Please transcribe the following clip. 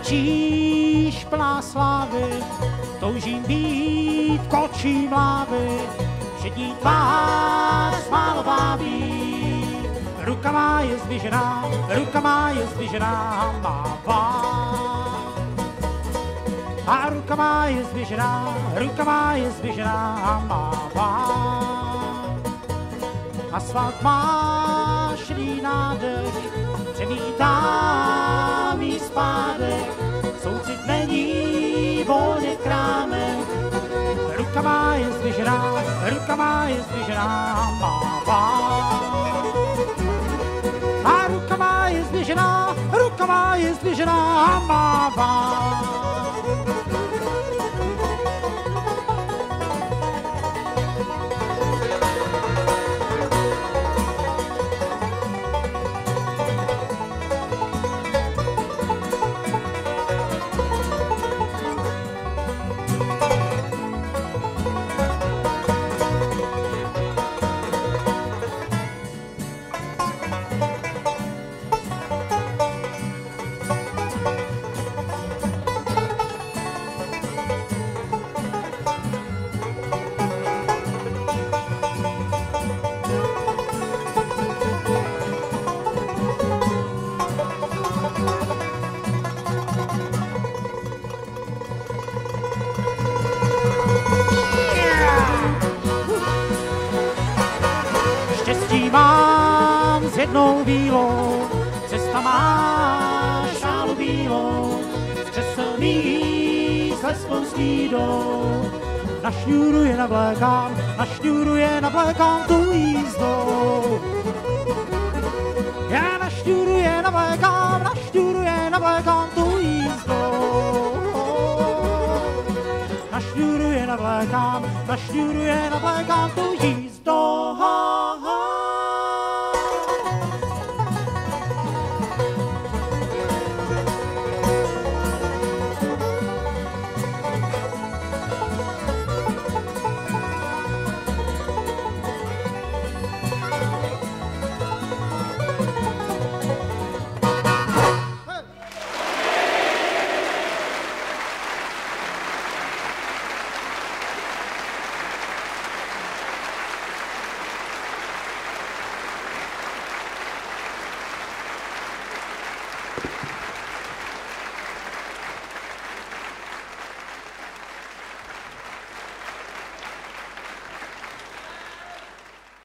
kříž plná slávy, toužím být kočí mlávy, všední tvář málo vábí. Ruka má je zdvižená, ruka má je zdvižená, mává. A ruka má je zdvižená, ruka má je zdvižená, mává. Asfalt má šedý nádech, přemítá mý spádek, Ruka má je zdvižená, ruka má je zdvižená, mává. A ruka má je zdvižená, ruka má je zdvižená, mává. Jednou bílou, cesta má šálu bílou, křeselný s leskou. Na šňůru je navlékám, na šňůru je navlékám tu jízdou. Já na šňůru je navlékám, na šňůru je navlékám tu jízdou. Na šňůru je navlékám, na šňůru je navlékám tu jízdou.